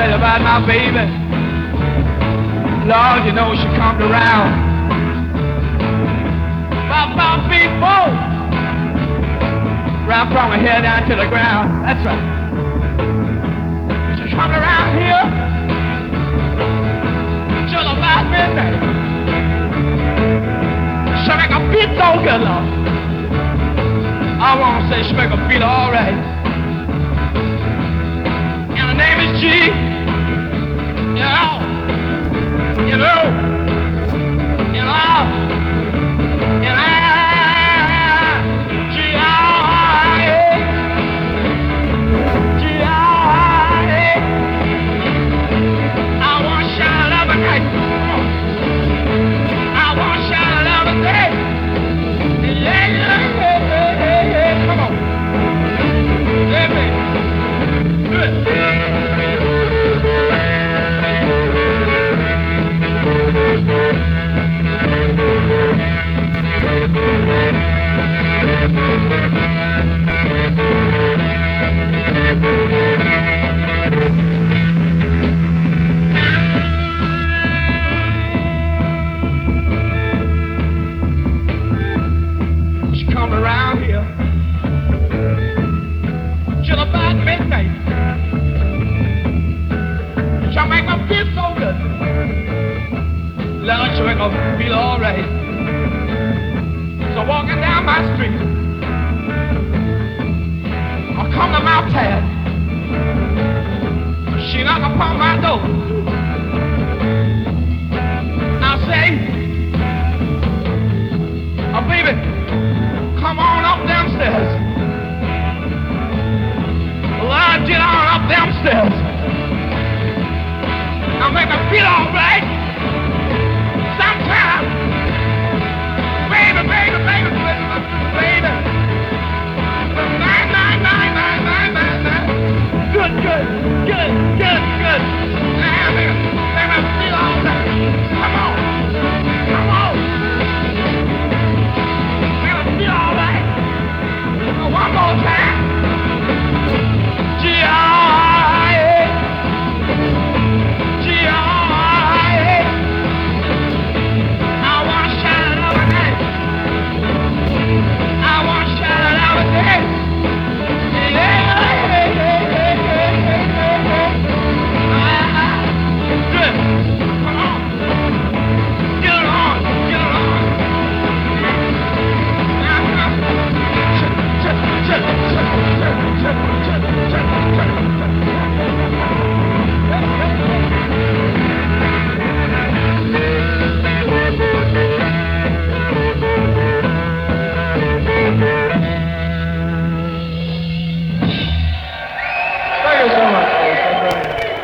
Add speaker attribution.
Speaker 1: about my baby. Lord, you know she comes around. About five feet four. Right from her head down to the ground. That's right. She comes around here till about midnight. She make a feel so good, Lord. I want to say she make a feel all right. Name is G. all right. So walking down my street, I come to my pad. She knock upon my door. I say, Oh, baby, come on up downstairs. Well, I get on up downstairs. I'll make her feel all Thank you.